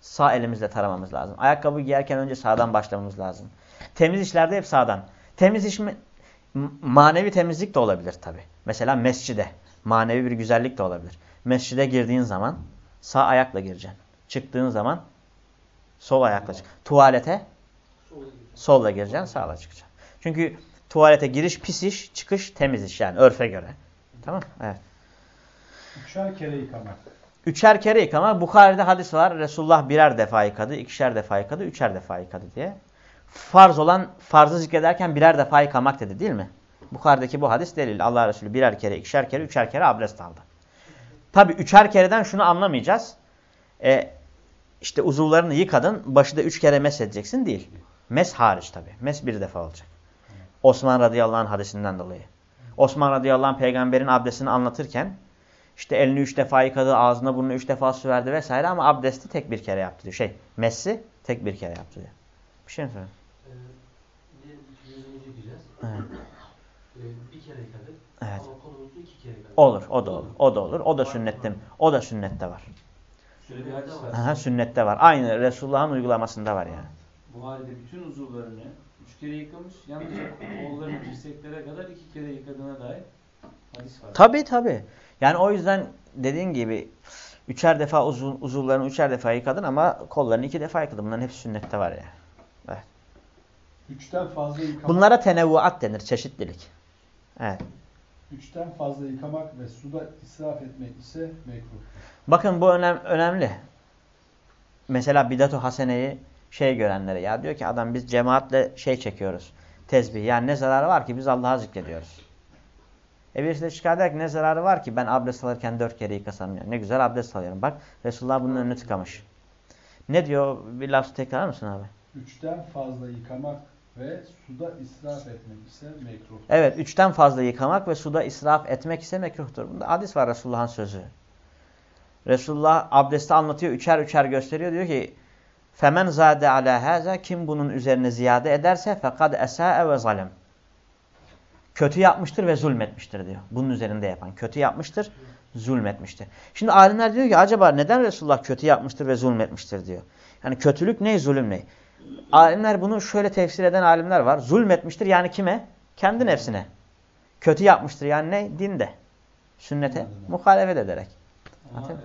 sağ elimizle taramamız lazım. Ayakkabı giyerken önce sağdan başlamamız lazım. Temiz işlerde hep sağdan. Temiz iş? Manevi temizlik de olabilir tabi. Mesela mescide. Manevi bir güzellik de olabilir. Mescide girdiğin zaman sağ ayakla gireceksin. Çıktığın zaman sol ayakla çık. Tuvalete solla gireceksin, sağla çıkacaksın. Çünkü tuvalete giriş pis iş, çıkış temiz iş yani örfe göre. Tamam Evet. Üçer kere yıkamak. Üçer kere yıkamak. Bukhari'de hadis var. Resulullah birer defa yıkadı, ikişer defa yıkadı, üçer defa yıkadı diye. Farz olan, farzı zikrederken birer defa yıkamak dedi değil mi? Bukhari'deki bu hadis delil. Allah Resulü birer kere, ikişer kere, üçer kere abdest aldı. Tabi üçer kereden şunu anlamayacağız. E, işte uzuvlarını yıkadın, başı da üç kere mes edeceksin değil. Mes hariç tabi. Mes bir defa olacak. Osman radıyallahu anh hadisinden dolayı. Osman radıyallahu anh peygamberin abdestini anlatırken işte elini üç defa yıkadı, ağzına burnunu üç defa su verdi vesaire ama abdesti tek bir kere yaptı diyor. Şey, messi tek bir kere yaptı diyor. Bir şey mi söyleyeyim? Ee. Evet. Ee, bir kere yıkadık. Evet. Ama kolumuzu iki kere yıkadık. Olur, o da olur. O da olur. O da sünnette. O da sünnette var. Şöyle bir hadis var. Aha, sünnette var. Aynı Resulullah'ın uygulamasında var yani. Buhari'de bütün uzuvlarını üç kere yıkamış. Yalnızca kollarını dirseklere kadar iki kere yıkadığına dair hadis var. Tabii tabii. Yani o yüzden dediğin gibi üçer defa uzuv, uzuvlarını üçer defa yıkadın ama kollarını iki defa yıkadın. Bunların hepsi sünnette var yani. Evet. Üçten fazla yıkamak. Bunlara tenevvuat denir. Çeşitlilik. Evet. Üçten fazla yıkamak ve suda israf etmek ise mekruh. Bakın bu önem, önemli. Mesela bidat-ı haseneyi şey görenlere ya diyor ki adam biz cemaatle şey çekiyoruz. Tesbih. Yani ne zararı var ki biz Allah'a zikrediyoruz. E birisi de çıkar der ki ne zararı var ki ben abdest alırken dört kere yıkasam ya. Ne güzel abdest alıyorum. Bak Resulullah bunun önünü tıkamış. Ne diyor? Bir laf tekrar mısın abi? Üçten fazla yıkamak ve suda israf etmek ise mekruh. Evet. Üçten fazla yıkamak ve suda israf etmek ise mekruhtur. Bunda hadis var Resulullah'ın sözü. Resulullah abdesti anlatıyor. Üçer üçer gösteriyor. Diyor ki Femen zade ala haza kim bunun üzerine ziyade ederse fekad esae ve zalem. Kötü yapmıştır ve zulmetmiştir diyor. Bunun üzerinde yapan. Kötü yapmıştır, zulmetmiştir. Şimdi alimler diyor ki acaba neden Resulullah kötü yapmıştır ve zulmetmiştir diyor. Yani kötülük ne, zulüm ne? Alimler bunu şöyle tefsir eden alimler var. Zulmetmiştir yani kime? Kendi nefsine. Kötü yapmıştır yani ne? Dinde. Sünnete muhalefet ederek. Ama e,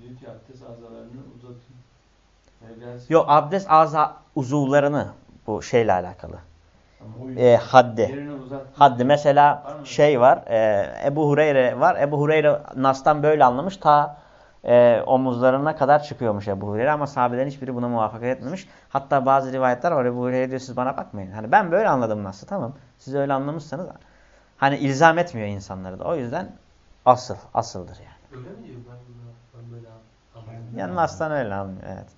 diyor ki abdest azalarını biraz Yok abdest ağza uzuvlarını bu şeyle alakalı. E, haddi. Haddi mesela Var şey var. E, Ebu Hureyre var. Ebu Hureyre Nas'tan böyle anlamış. Ta e, omuzlarına kadar çıkıyormuş Ebu Hureyre ama sahabelerin hiçbiri buna muvaffakat etmemiş. Hatta bazı rivayetler var Ebu Hureyre diyor siz bana bakmayın. Hani ben böyle anladım nasıl tamam. Siz öyle anlamışsanız hani ilzam etmiyor insanları da. O yüzden asıl, asıldır yani. Öyle mi diyor? Ben, ben böyle anladım. Yanmazsan öyle anlıyor evet.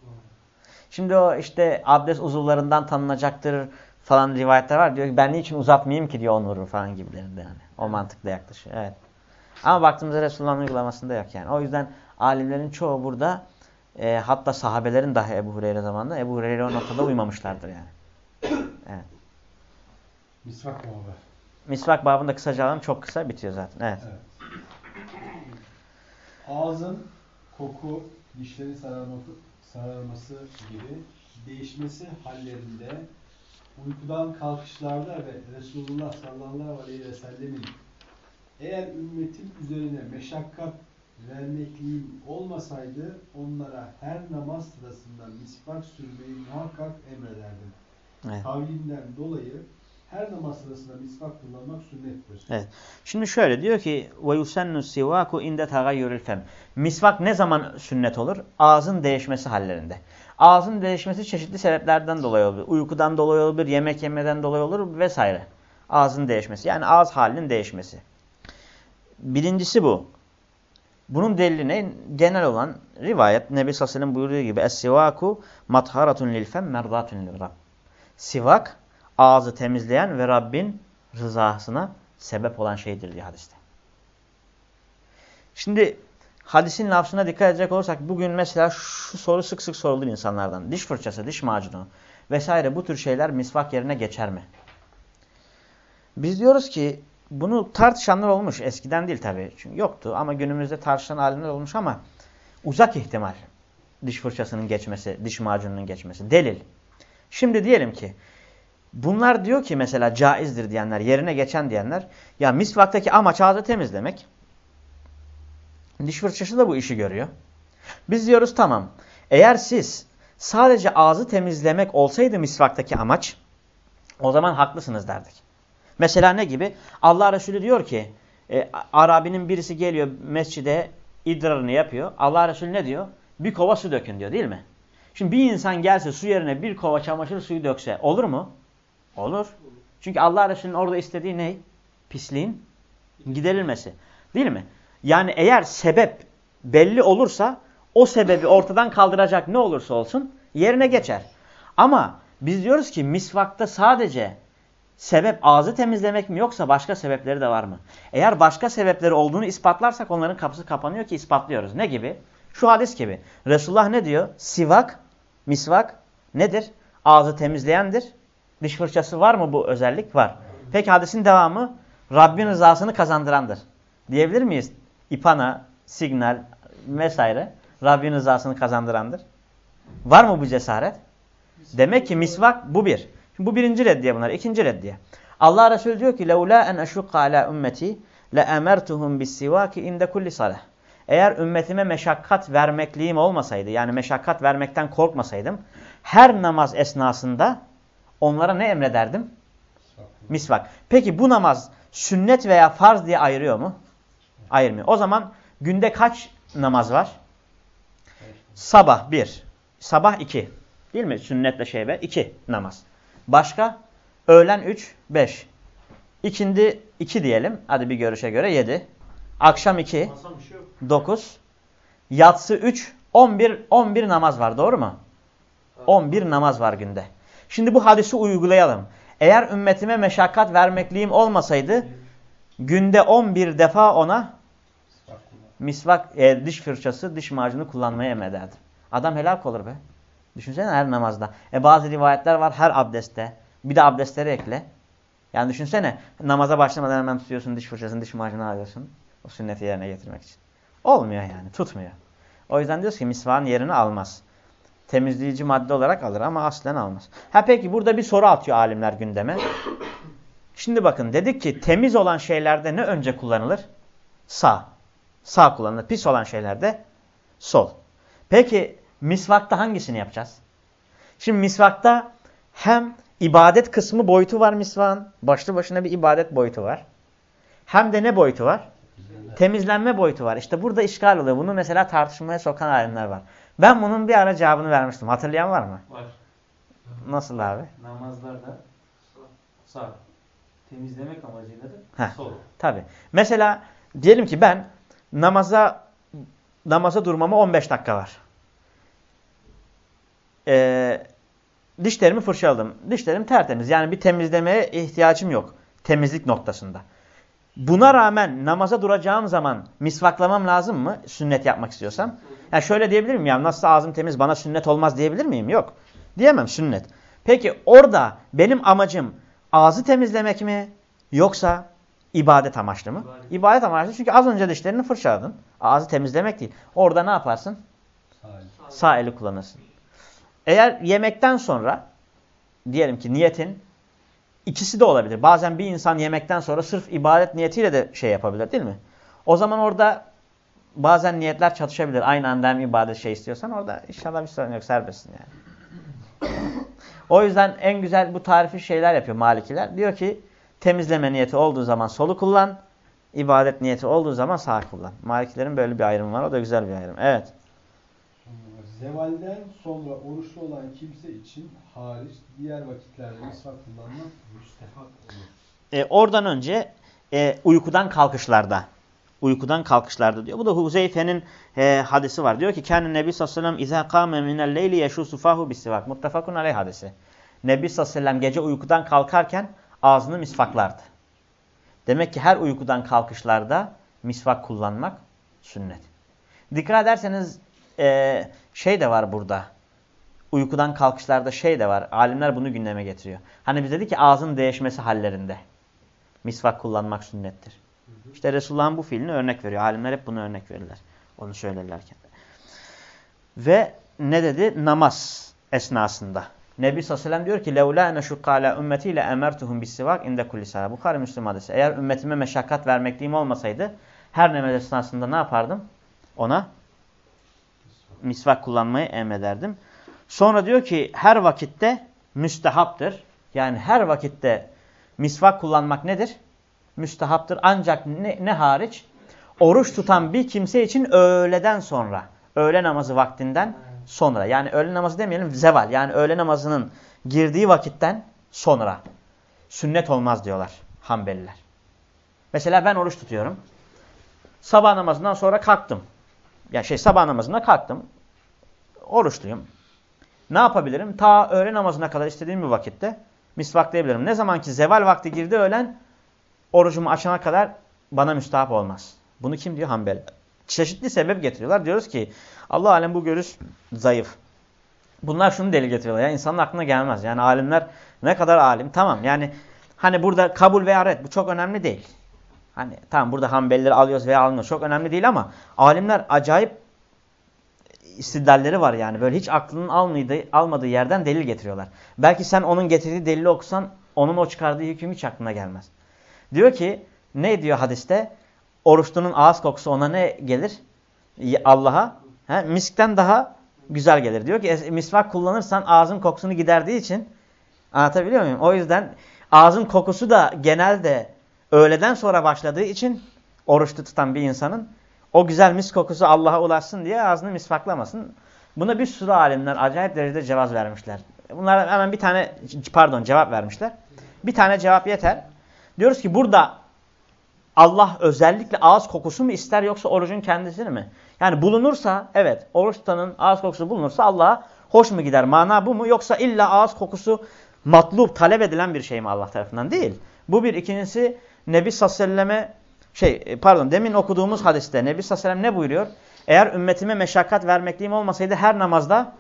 Şimdi o işte abdest uzuvlarından tanınacaktır falan rivayetler var. Diyor ki ben niçin uzatmayayım ki diyor onuru falan gibilerinde yani. O mantıkla yaklaşıyor. Evet. Ama baktığımızda Resulullah'ın uygulamasında yok yani. O yüzden alimlerin çoğu burada e, hatta sahabelerin dahi Ebu Hureyre zamanında Ebu Hureyre o noktada uymamışlardır yani. Evet. Misvak babı. Misvak babında kısaca alalım. Çok kısa bitiyor zaten. Evet. Evet. Ağzın koku, dişlerin sararması, sararması gibi değişmesi hallerinde uykudan kalkışlarda ve Resulullah sallallahu aleyhi ve sellemin eğer ümmetin üzerine meşakkat vermekliğim olmasaydı onlara her namaz sırasında misvak sürmeyi muhakkak emrederdim. Evet. Kavlinden dolayı her namaz sırasında misvak kullanmak sünnettir. Evet. Şimdi şöyle diyor ki ve yusennu sivaku inde tagayyuril fem. Misvak ne zaman sünnet olur? Ağzın değişmesi hallerinde. Ağzın değişmesi çeşitli sebeplerden dolayı olur. Uykudan dolayı olabilir, yemek yemeden dolayı olur vesaire. Ağzın değişmesi. Yani ağız halinin değişmesi. Birincisi bu. Bunun delili ne? Genel olan rivayet Nebi sellem buyurduğu gibi Es-sivaku matharatun lil fem merdatun lil rab. Sivak ağzı temizleyen ve Rabbin rızasına sebep olan şeydir diye hadiste. Şimdi hadisin lafzına dikkat edecek olursak bugün mesela şu soru sık sık sorulur insanlardan. Diş fırçası, diş macunu vesaire bu tür şeyler misvak yerine geçer mi? Biz diyoruz ki bunu tartışanlar olmuş. Eskiden değil tabii. Çünkü yoktu ama günümüzde tartışan alimler olmuş ama uzak ihtimal diş fırçasının geçmesi, diş macununun geçmesi. Delil. Şimdi diyelim ki bunlar diyor ki mesela caizdir diyenler, yerine geçen diyenler ya misvaktaki amaç ağzı temizlemek. Diş fırçası da bu işi görüyor. Biz diyoruz tamam. Eğer siz sadece ağzı temizlemek olsaydı misvaktaki amaç o zaman haklısınız derdik. Mesela ne gibi? Allah Resulü diyor ki e, Arabinin birisi geliyor mescide idrarını yapıyor. Allah Resulü ne diyor? Bir kova su dökün diyor değil mi? Şimdi bir insan gelse su yerine bir kova çamaşır suyu dökse olur mu? Olur. Çünkü Allah Resulü'nün orada istediği ne? Pisliğin giderilmesi. Değil mi? Yani eğer sebep belli olursa o sebebi ortadan kaldıracak ne olursa olsun yerine geçer. Ama biz diyoruz ki misvakta sadece sebep ağzı temizlemek mi yoksa başka sebepleri de var mı? Eğer başka sebepleri olduğunu ispatlarsak onların kapısı kapanıyor ki ispatlıyoruz. Ne gibi? Şu hadis gibi. Resulullah ne diyor? Sivak, misvak nedir? Ağzı temizleyendir. Diş fırçası var mı bu özellik? Var. Peki hadisin devamı Rabbin rızasını kazandırandır. Diyebilir miyiz? İpana, signal vesaire Rabbin rızasını kazandırandır. Var mı bu cesaret? Demek ki misvak bu bir. Şimdi bu birinci reddiye bunlar. İkinci reddiye. Allah Resulü diyor ki لَوْلَا اَنْ اَشُقَّ عَلَى اُمَّتِي لَاَمَرْتُهُمْ بِالسِّوَاكِ اِنْدَ كُلِّ صَلَةٍ Eğer ümmetime meşakkat vermekliğim olmasaydı, yani meşakkat vermekten korkmasaydım, her namaz esnasında onlara ne emrederdim? Misvak. Peki bu namaz sünnet veya farz diye ayırıyor mu? Ayırmıyor. O zaman günde kaç namaz var? Sabah bir, sabah iki. Değil mi? Sünnetle şeybe iki namaz. Başka? Öğlen 3, 5. İkindi 2 diyelim. Hadi bir görüşe göre 7. Akşam 2, 9. Yatsı 3, 11, 11 namaz var. Doğru mu? 11 namaz var günde. Şimdi bu hadisi uygulayalım. Eğer ümmetime meşakkat vermekliğim olmasaydı günde 11 defa ona misvak, e, diş fırçası, diş macunu kullanmaya emrederdim. Adam helak olur be. Düşünsene her namazda. E bazı rivayetler var her abdestte. Bir de abdestleri ekle. Yani düşünsene namaza başlamadan hemen tutuyorsun diş fırçasını, diş macunu alıyorsun. O sünneti yerine getirmek için. Olmuyor yani. Tutmuyor. O yüzden diyoruz ki misvağın yerini almaz. Temizleyici madde olarak alır ama aslen almaz. Ha peki burada bir soru atıyor alimler gündeme. Şimdi bakın dedik ki temiz olan şeylerde ne önce kullanılır? Sağ. Sağ kullanılır. Pis olan şeylerde sol. Peki misvakta hangisini yapacağız? Şimdi misvakta hem ibadet kısmı boyutu var misvağın. Başlı başına bir ibadet boyutu var. Hem de ne boyutu var? Temizlenme boyutu var. İşte burada işgal oluyor. Bunu mesela tartışmaya sokan alimler var. Ben bunun bir ara cevabını vermiştim. Hatırlayan var mı? Var. Nasıl abi? Namazlarda sağ. Temizlemek amacıyla da sol. Tabi. Mesela diyelim ki ben namaza namaza durmama 15 dakika var. Ee, dişlerimi fırçaladım. Dişlerim tertemiz. Yani bir temizlemeye ihtiyacım yok. Temizlik noktasında. Buna rağmen namaza duracağım zaman misvaklamam lazım mı? Sünnet yapmak istiyorsam. Yani şöyle diyebilir miyim? Ya nasıl ağzım temiz bana sünnet olmaz diyebilir miyim? Yok. Diyemem sünnet. Peki orada benim amacım ağzı temizlemek mi? Yoksa ibadet amaçlı mı? İbadet. İbadet amaçlı çünkü az önce dişlerini fırçaladın. Ağzı temizlemek değil. Orada ne yaparsın? Sağ eli kullanırsın. Eğer yemekten sonra diyelim ki niyetin ikisi de olabilir. Bazen bir insan yemekten sonra sırf ibadet niyetiyle de şey yapabilir değil mi? O zaman orada bazen niyetler çatışabilir. Aynı anda hem ibadet şey istiyorsan orada inşallah bir sorun yok serbestsin yani. o yüzden en güzel bu tarifi şeyler yapıyor Malikiler. Diyor ki temizleme niyeti olduğu zaman solu kullan, ibadet niyeti olduğu zaman sağ kullan. Malikilerin böyle bir ayrımı var. O da güzel bir ayrım. Evet. Zevalden sonra oruçlu olan kimse için hariç diğer vakitlerde misvak kullanmak müstehak olur. E, oradan önce e, uykudan kalkışlarda. Uykudan kalkışlarda diyor. Bu da Huzeyfe'nin e, hadisi var. Diyor ki kendi Nebi sallallahu aleyhi ve sellem izâ kâme minel leyli yeşû fahu bisivak. Muttefakun aleyh hadisi. Nebi sallallahu aleyhi ve sellem gece uykudan kalkarken ağzını misvaklardı. Demek ki her uykudan kalkışlarda misvak kullanmak sünnet. Dikkat ederseniz e, şey de var burada. Uykudan kalkışlarda şey de var. Alimler bunu gündeme getiriyor. Hani biz dedik ki ağzın değişmesi hallerinde. Misvak kullanmak sünnettir. Hı hı. İşte Resulullah'ın bu fiilini örnek veriyor. Alimler hep bunu örnek verirler. Onu söylerlerken. Ve ne dedi? Namaz esnasında. Nebi sallallahu aleyhi ve sellem diyor ki levla neşukka ala ümmeti ile emertuhum bissivak inde kulli sala. Bukhari Müslim hadisi. Eğer ümmetime meşakkat vermekliğim olmasaydı her nemel esnasında ne yapardım? Ona misvak kullanmayı emrederdim. Sonra diyor ki her vakitte müstehaptır. Yani her vakitte misvak kullanmak nedir? Müstehaptır. Ancak ne, ne hariç? Oruç tutan bir kimse için öğleden sonra. Öğle namazı vaktinden sonra. Yani öğle namazı demeyelim zeval. Yani öğle namazının girdiği vakitten sonra. Sünnet olmaz diyorlar Hanbeliler. Mesela ben oruç tutuyorum. Sabah namazından sonra kalktım. Ya şey sabah namazına kalktım. Oruçluyum. Ne yapabilirim? Ta öğle namazına kadar istediğim bir vakitte misvaklayabilirim. Ne zaman ki zeval vakti girdi öğlen orucumu açana kadar bana müstahap olmaz. Bunu kim diyor? Hanbel. Çeşitli sebep getiriyorlar. Diyoruz ki Allah alem bu görüş zayıf. Bunlar şunu deli getiriyorlar. Ya insanın aklına gelmez. Yani alimler ne kadar alim tamam. Yani hani burada kabul veya red bu çok önemli değil. Hani tamam burada Hanbelileri alıyoruz veya almıyoruz. Çok önemli değil ama alimler acayip istidlalleri var yani. Böyle hiç aklının almadığı, almadığı yerden delil getiriyorlar. Belki sen onun getirdiği delili okusan onun o çıkardığı hüküm hiç aklına gelmez. Diyor ki ne diyor hadiste? Oruçlunun ağız kokusu ona ne gelir? Allah'a miskten daha güzel gelir. Diyor ki misvak kullanırsan ağzın kokusunu giderdiği için anlatabiliyor muyum? O yüzden ağzın kokusu da genelde öğleden sonra başladığı için oruçlu tutan bir insanın o güzel mis kokusu Allah'a ulaşsın diye ağzını misvaklamasın. Buna bir sürü alimler acayip derecede cevaz vermişler. Bunlar hemen bir tane pardon cevap vermişler. Bir tane cevap yeter. Diyoruz ki burada Allah özellikle ağız kokusu mu ister yoksa orucun kendisini mi? Yani bulunursa evet oruç tutanın ağız kokusu bulunursa Allah'a hoş mu gider? Mana bu mu? Yoksa illa ağız kokusu matlub, talep edilen bir şey mi Allah tarafından? Değil. Bu bir. ikincisi Nebi sallallahu aleyhi ve selleme şey pardon demin okuduğumuz hadiste Nebi sellem ne buyuruyor? Eğer ümmetime meşakkat vermekliğim olmasaydı her namazda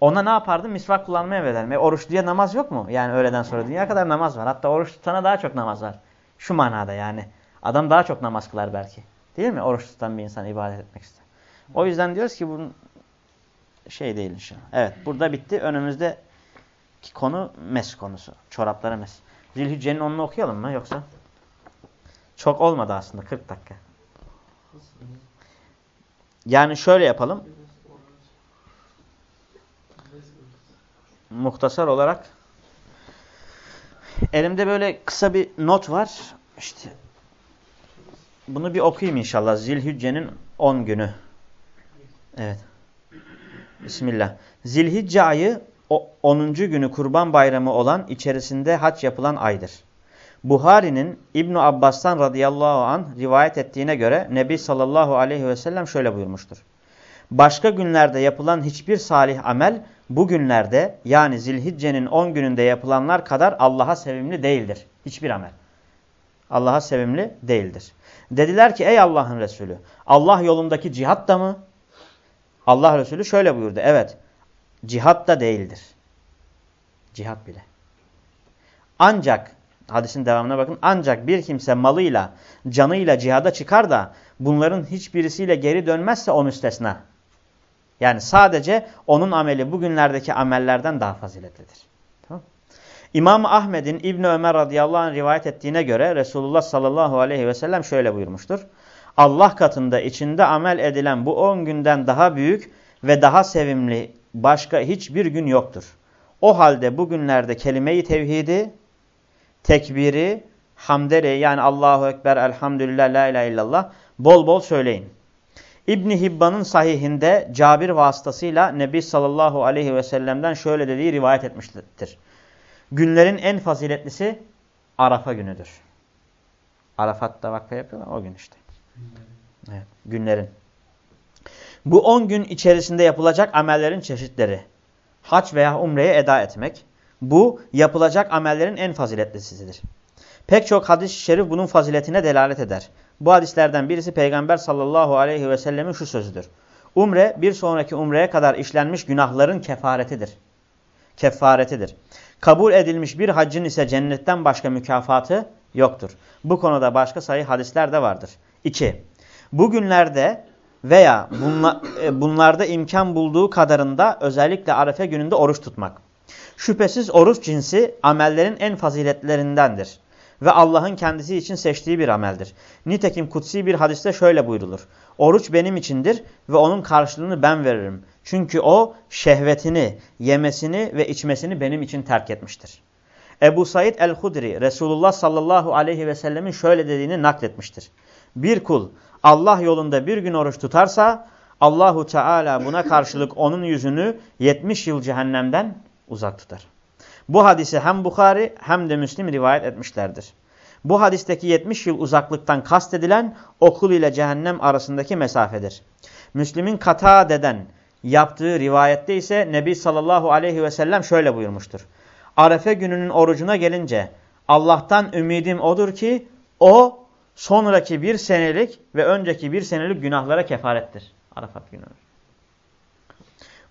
ona ne yapardım? Misvak kullanmaya emrederdim. E, oruç diye namaz yok mu? Yani öğleden sonra dünya kadar namaz var. Hatta oruç tutana daha çok namaz var. Şu manada yani. Adam daha çok namaz kılar belki. Değil mi? Oruç tutan bir insan ibadet etmek ister. O yüzden diyoruz ki bunun şey değil inşallah. Evet burada bitti. Önümüzdeki konu mes konusu. Çoraplara mes. Zilhicce'nin onunu okuyalım mı yoksa? Çok olmadı aslında 40 dakika. Yani şöyle yapalım. Muhtasar olarak elimde böyle kısa bir not var. İşte bunu bir okuyayım inşallah. Zilhicce'nin 10 günü. Evet. Bismillah. Zilhicce ayı 10. günü kurban bayramı olan içerisinde haç yapılan aydır. Buhari'nin İbn Abbas'tan radıyallahu an rivayet ettiğine göre Nebi sallallahu aleyhi ve sellem şöyle buyurmuştur. Başka günlerde yapılan hiçbir salih amel bu günlerde yani Zilhicce'nin 10 gününde yapılanlar kadar Allah'a sevimli değildir. Hiçbir amel. Allah'a sevimli değildir. Dediler ki ey Allah'ın Resulü Allah yolundaki cihat da mı? Allah Resulü şöyle buyurdu. Evet cihat da değildir. Cihat bile. Ancak hadisin devamına bakın. Ancak bir kimse malıyla canıyla cihada çıkar da bunların hiçbirisiyle geri dönmezse o müstesna. Yani sadece onun ameli bugünlerdeki amellerden daha faziletlidir. İmam Ahmed'in İbn Ömer radıyallahu anh rivayet ettiğine göre Resulullah sallallahu aleyhi ve sellem şöyle buyurmuştur. Allah katında içinde amel edilen bu 10 günden daha büyük ve daha sevimli başka hiçbir gün yoktur. O halde bu günlerde kelime-i tevhidi, tekbiri, hamderi yani Allahu Ekber, Elhamdülillah, La ilahe illallah bol bol söyleyin. İbni Hibban'ın sahihinde Cabir vasıtasıyla Nebi sallallahu aleyhi ve sellem'den şöyle dediği rivayet etmiştir. Günlerin en faziletlisi Arafa günüdür. Arafat'ta vakfe yapıyorlar o gün işte. Evet, günlerin. Bu 10 gün içerisinde yapılacak amellerin çeşitleri. Haç veya umreye eda etmek. Bu yapılacak amellerin en faziletlisidir. Pek çok hadis-i şerif bunun faziletine delalet eder. Bu hadislerden birisi Peygamber sallallahu aleyhi ve sellemin şu sözüdür. Umre bir sonraki umreye kadar işlenmiş günahların kefaretidir. Kefaretidir. Kabul edilmiş bir haccın ise cennetten başka mükafatı yoktur. Bu konuda başka sayı hadisler de vardır. 2. Bugünlerde veya bunla, e, bunlarda imkan bulduğu kadarında özellikle arefe gününde oruç tutmak. Şüphesiz oruç cinsi amellerin en faziletlerindendir ve Allah'ın kendisi için seçtiği bir ameldir. Nitekim kutsi bir hadiste şöyle buyrulur. Oruç benim içindir ve onun karşılığını ben veririm. Çünkü o şehvetini, yemesini ve içmesini benim için terk etmiştir. Ebu Said el-Hudri Resulullah sallallahu aleyhi ve sellemin şöyle dediğini nakletmiştir. Bir kul Allah yolunda bir gün oruç tutarsa Allahu Teala buna karşılık onun yüzünü 70 yıl cehennemden uzak tutar. Bu hadisi hem Bukhari hem de Müslim rivayet etmişlerdir. Bu hadisteki 70 yıl uzaklıktan kastedilen okul ile cehennem arasındaki mesafedir. Müslim'in kata deden yaptığı rivayette ise Nebi sallallahu aleyhi ve sellem şöyle buyurmuştur. Arefe gününün orucuna gelince Allah'tan ümidim odur ki o sonraki bir senelik ve önceki bir senelik günahlara kefarettir. Arafat günü.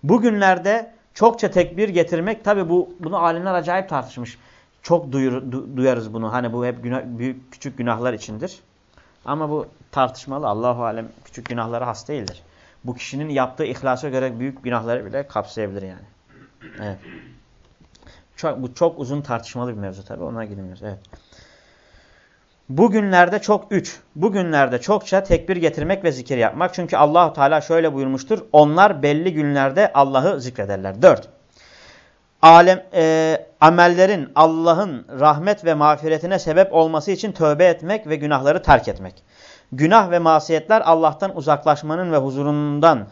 Bugünlerde çokça tekbir getirmek tabi bu bunu alimler acayip tartışmış. Çok duyur, du, duyarız bunu. Hani bu hep günah, büyük küçük günahlar içindir. Ama bu tartışmalı. Allahu alem küçük günahlara has değildir. Bu kişinin yaptığı ihlasa göre büyük günahları bile kapsayabilir yani. Evet. Çok, bu çok uzun tartışmalı bir mevzu tabi. Ona girmiyoruz. Evet. Bugünlerde çok üç. Bugünlerde çokça tekbir getirmek ve zikir yapmak. Çünkü Allahu Teala şöyle buyurmuştur. Onlar belli günlerde Allah'ı zikrederler. Dört. Alem, e, amellerin Allah'ın rahmet ve mağfiretine sebep olması için tövbe etmek ve günahları terk etmek. Günah ve masiyetler Allah'tan uzaklaşmanın ve huzurundan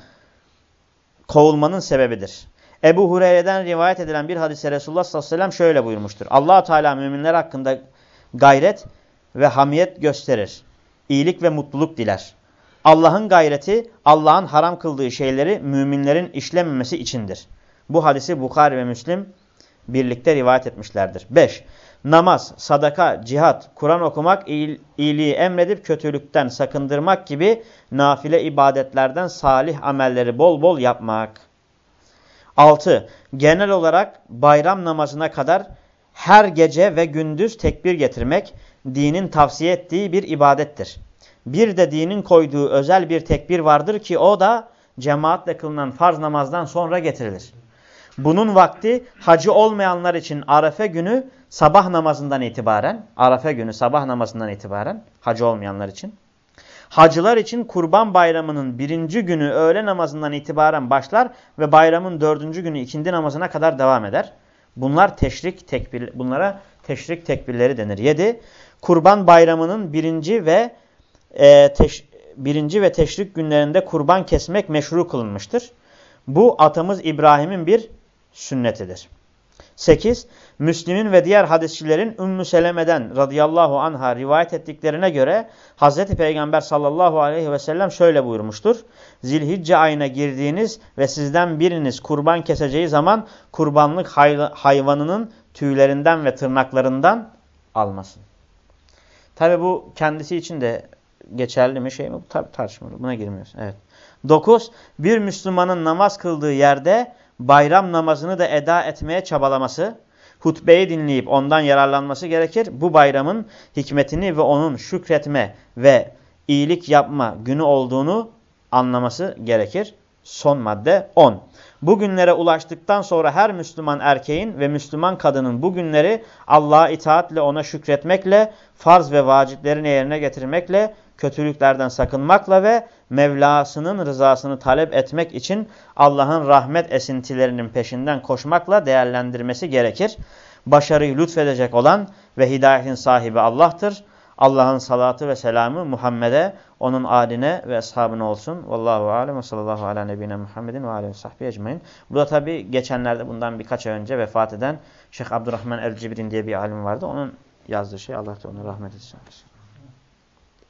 kovulmanın sebebidir. Ebu Hureyre'den rivayet edilen bir hadise Resulullah sallallahu aleyhi ve sellem şöyle buyurmuştur. allah Teala müminler hakkında gayret ve hamiyet gösterir. İyilik ve mutluluk diler. Allah'ın gayreti Allah'ın haram kıldığı şeyleri müminlerin işlememesi içindir. Bu hadisi Bukhari ve Müslim birlikte rivayet etmişlerdir. 5. Namaz, sadaka, cihat, Kur'an okumak, iyiliği emredip kötülükten sakındırmak gibi nafile ibadetlerden salih amelleri bol bol yapmak. 6. Genel olarak bayram namazına kadar her gece ve gündüz tekbir getirmek, dinin tavsiye ettiği bir ibadettir. Bir de dinin koyduğu özel bir tekbir vardır ki o da cemaatle kılınan farz namazdan sonra getirilir. Bunun vakti hacı olmayanlar için Arefe günü sabah namazından itibaren, Arefe günü sabah namazından itibaren hacı olmayanlar için. Hacılar için kurban bayramının birinci günü öğle namazından itibaren başlar ve bayramın dördüncü günü ikindi namazına kadar devam eder. Bunlar teşrik tekbir, bunlara teşrik tekbirleri denir. 7. Kurban bayramının birinci ve e, teş, birinci ve teşrik günlerinde kurban kesmek meşru kılınmıştır. Bu atamız İbrahim'in bir sünnetidir. 8. Müslim'in ve diğer hadisçilerin Ümmü Seleme'den radıyallahu anha rivayet ettiklerine göre Hz. Peygamber sallallahu aleyhi ve sellem şöyle buyurmuştur. Zilhicce ayına girdiğiniz ve sizden biriniz kurban keseceği zaman kurbanlık hay hayvanının tüylerinden ve tırnaklarından almasın. Tabi bu kendisi için de geçerli mi şey mi? Tabi tartışmalı. Buna girmiyoruz. Evet. 9. Bir Müslümanın namaz kıldığı yerde bayram namazını da eda etmeye çabalaması, hutbeyi dinleyip ondan yararlanması gerekir. Bu bayramın hikmetini ve onun şükretme ve iyilik yapma günü olduğunu anlaması gerekir. Son madde 10. Bu günlere ulaştıktan sonra her Müslüman erkeğin ve Müslüman kadının bu günleri Allah'a itaatle ona şükretmekle, farz ve vaciplerini yerine getirmekle, kötülüklerden sakınmakla ve Mevlasının rızasını talep etmek için Allah'ın rahmet esintilerinin peşinden koşmakla değerlendirmesi gerekir. Başarıyı lütfedecek olan ve hidayetin sahibi Allah'tır. Allah'ın salatı ve selamı Muhammed'e, onun aline ve ashabına olsun. Vallahu alem ve sallallahu ala nebine Muhammedin ve aleyhi sahbihi ecmain. Bu da tabi geçenlerde bundan birkaç ay önce vefat eden Şeyh Abdurrahman el-Cibrin diye bir alim vardı. Onun yazdığı şey Allah da ona rahmet etsin.